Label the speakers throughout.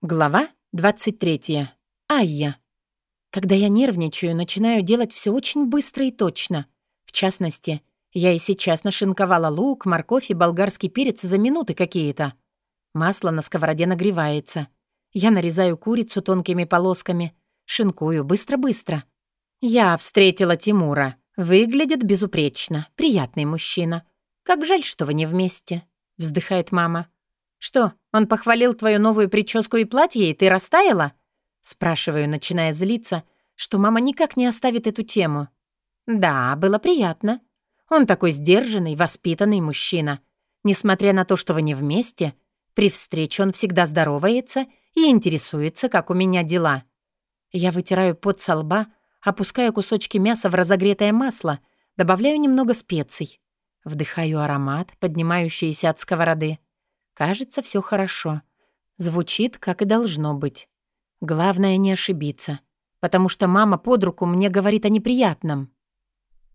Speaker 1: Глава 23. Айя. Когда я нервничаю, начинаю делать все очень быстро и точно. В частности, я и сейчас нашинковала лук, морковь и болгарский перец за минуты какие-то. Масло на сковороде нагревается. Я нарезаю курицу тонкими полосками, шинкую быстро-быстро. Я встретила Тимура. Выглядит безупречно. Приятный мужчина. Как жаль, что вы не вместе. Вздыхает мама. «Что, он похвалил твою новую прическу и платье, и ты растаяла?» Спрашиваю, начиная злиться, что мама никак не оставит эту тему. «Да, было приятно. Он такой сдержанный, воспитанный мужчина. Несмотря на то, что вы не вместе, при встрече он всегда здоровается и интересуется, как у меня дела. Я вытираю пот со лба, опускаю кусочки мяса в разогретое масло, добавляю немного специй. Вдыхаю аромат, поднимающийся от сковороды. Кажется, все хорошо. Звучит, как и должно быть. Главное не ошибиться, потому что мама под руку мне говорит о неприятном.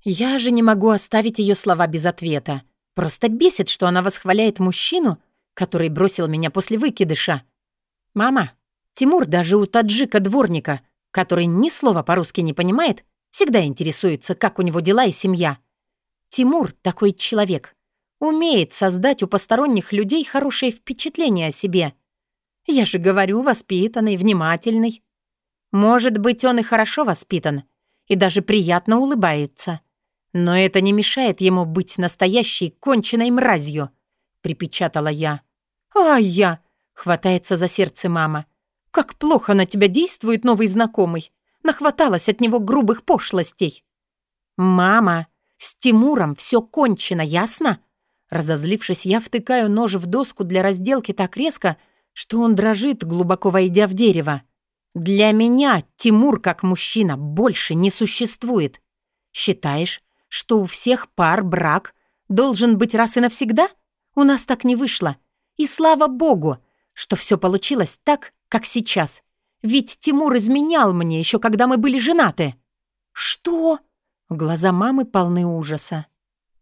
Speaker 1: Я же не могу оставить ее слова без ответа. Просто бесит, что она восхваляет мужчину, который бросил меня после выкидыша. «Мама, Тимур даже у таджика-дворника, который ни слова по-русски не понимает, всегда интересуется, как у него дела и семья. Тимур такой человек умеет создать у посторонних людей хорошее впечатление о себе. Я же говорю, воспитанный, внимательный. Может быть, он и хорошо воспитан, и даже приятно улыбается. Но это не мешает ему быть настоящей конченной мразью, припечатала я. А я, хватается за сердце мама. Как плохо на тебя действует новый знакомый. Нахваталась от него грубых пошлостей. Мама, с Тимуром все кончено, ясно? Разозлившись, я втыкаю нож в доску для разделки так резко, что он дрожит, глубоко войдя в дерево. Для меня Тимур как мужчина больше не существует. Считаешь, что у всех пар брак должен быть раз и навсегда? У нас так не вышло. И слава богу, что все получилось так, как сейчас. Ведь Тимур изменял мне еще когда мы были женаты. Что? Глаза мамы полны ужаса.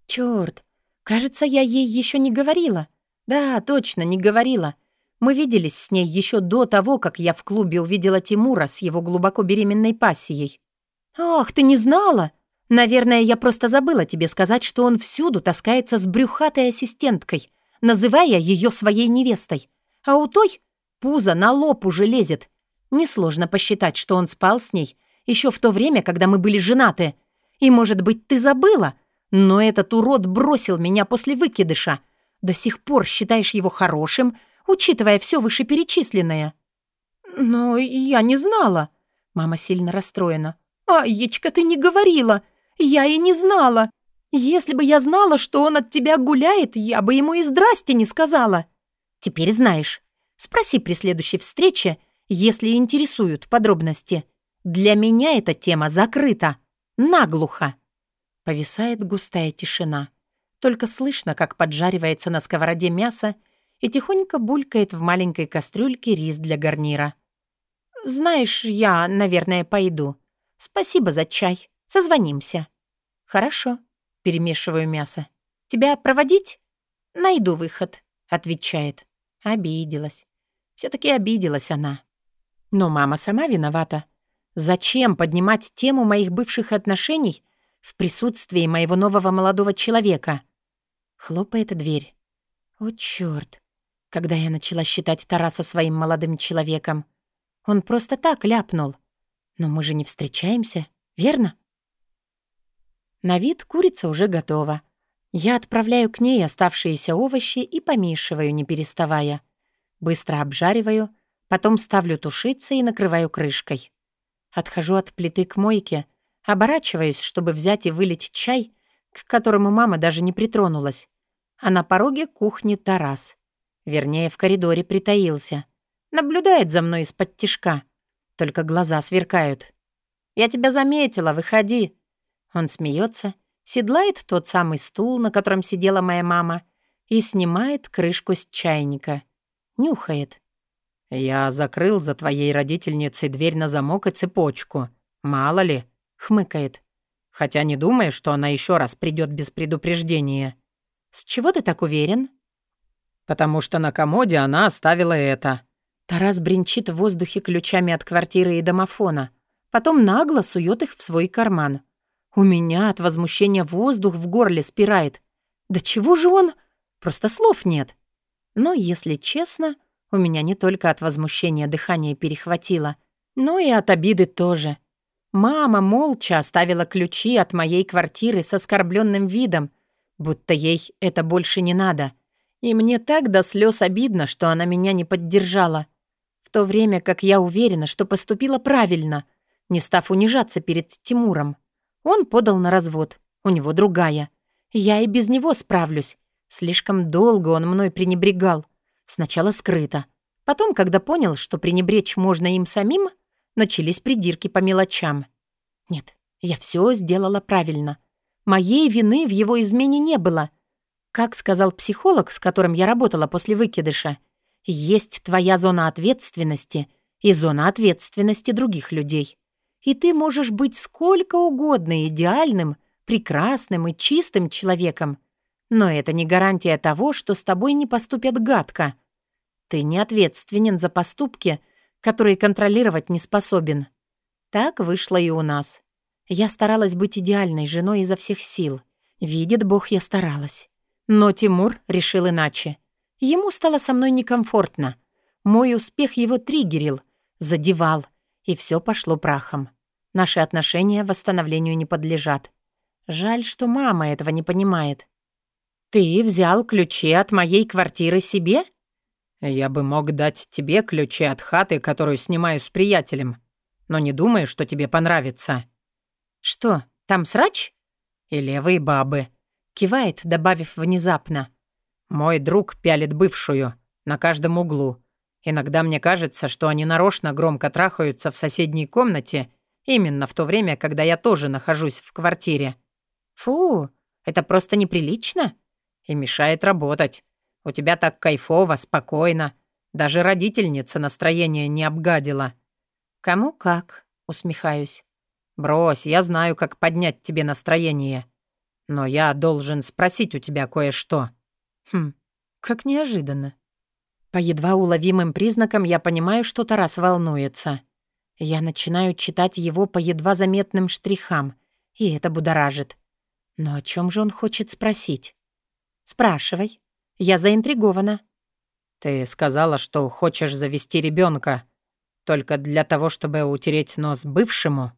Speaker 1: Черт, Кажется, я ей еще не говорила. Да, точно, не говорила. Мы виделись с ней еще до того, как я в клубе увидела Тимура с его глубоко беременной пассией. «Ах, ты не знала? Наверное, я просто забыла тебе сказать, что он всюду таскается с брюхатой ассистенткой, называя ее своей невестой. А у той пузо на лоб уже лезет. Несложно посчитать, что он спал с ней еще в то время, когда мы были женаты. И, может быть, ты забыла, но этот урод бросил меня после выкидыша. До сих пор считаешь его хорошим, учитывая все вышеперечисленное?» «Но я не знала». Мама сильно расстроена. «Аечка, ты не говорила. Я и не знала. Если бы я знала, что он от тебя гуляет, я бы ему и здрасте не сказала. Теперь знаешь. Спроси при следующей встрече, если интересуют подробности. Для меня эта тема закрыта. Наглухо». Повисает густая тишина. Только слышно, как поджаривается на сковороде мясо и тихонько булькает в маленькой кастрюльке рис для гарнира. «Знаешь, я, наверное, пойду. Спасибо за чай. Созвонимся». «Хорошо», — перемешиваю мясо. «Тебя проводить?» «Найду выход», — отвечает. Обиделась. Все-таки обиделась она. Но мама сама виновата. Зачем поднимать тему моих бывших отношений в присутствии моего нового молодого человека. Хлопает дверь. О, чёрт! Когда я начала считать Тараса своим молодым человеком, он просто так ляпнул. Но мы же не встречаемся, верно? На вид курица уже готова. Я отправляю к ней оставшиеся овощи и помешиваю, не переставая. Быстро обжариваю, потом ставлю тушиться и накрываю крышкой. Отхожу от плиты к мойке, Оборачиваюсь, чтобы взять и вылить чай, к которому мама даже не притронулась. А на пороге кухни Тарас. Вернее, в коридоре притаился. Наблюдает за мной из-под тишка. Только глаза сверкают. «Я тебя заметила, выходи!» Он смеется, седлает тот самый стул, на котором сидела моя мама, и снимает крышку с чайника. Нюхает. «Я закрыл за твоей родительницей дверь на замок и цепочку. Мало ли, хмыкает. Хотя не думаю, что она еще раз придет без предупреждения. С чего ты так уверен? Потому что на комоде она оставила это. Тарас бренчит в воздухе ключами от квартиры и домофона. Потом нагло сует их в свой карман. У меня от возмущения воздух в горле спирает. Да чего же он? Просто слов нет. Но, если честно, у меня не только от возмущения дыхание перехватило, но и от обиды тоже. Мама молча оставила ключи от моей квартиры с оскорбленным видом, будто ей это больше не надо. И мне так до слез обидно, что она меня не поддержала. В то время как я уверена, что поступила правильно, не став унижаться перед Тимуром. Он подал на развод, у него другая. Я и без него справлюсь. Слишком долго он мной пренебрегал. Сначала скрыто. Потом, когда понял, что пренебречь можно им самим, начались придирки по мелочам. Нет, я все сделала правильно. Моей вины в его измене не было. Как сказал психолог, с которым я работала после выкидыша, есть твоя зона ответственности и зона ответственности других людей. И ты можешь быть сколько угодно идеальным, прекрасным и чистым человеком, но это не гарантия того, что с тобой не поступят гадко. Ты не ответственен за поступки, которые контролировать не способен. Так вышло и у нас. Я старалась быть идеальной женой изо всех сил. Видит Бог, я старалась. Но Тимур решил иначе. Ему стало со мной некомфортно. Мой успех его триггерил, задевал, и все пошло прахом. Наши отношения восстановлению не подлежат. Жаль, что мама этого не понимает. «Ты взял ключи от моей квартиры себе?»
Speaker 2: «Я бы мог дать тебе ключи от хаты, которую снимаю с приятелем, но не думаю, что тебе понравится».
Speaker 1: «Что, там срач?»
Speaker 2: «И левые бабы», — кивает, добавив внезапно. «Мой друг пялит бывшую, на каждом углу. Иногда мне кажется, что они нарочно громко трахаются в соседней комнате именно в то время, когда я тоже нахожусь в квартире».
Speaker 1: «Фу, это просто неприлично».
Speaker 2: «И мешает работать. У тебя так кайфово, спокойно. Даже родительница настроение не обгадила».
Speaker 1: «Кому как?» — усмехаюсь.
Speaker 2: «Брось, я знаю, как поднять тебе настроение. Но я должен спросить у тебя кое-что».
Speaker 1: «Хм, как неожиданно». По едва уловимым признакам я понимаю, что Тарас волнуется. Я начинаю читать его по едва заметным штрихам, и это будоражит. Но о чем же он хочет спросить? «Спрашивай», я заинтригована.
Speaker 2: Ты сказала, что хочешь завести ребенка только для того, чтобы утереть нос бывшему?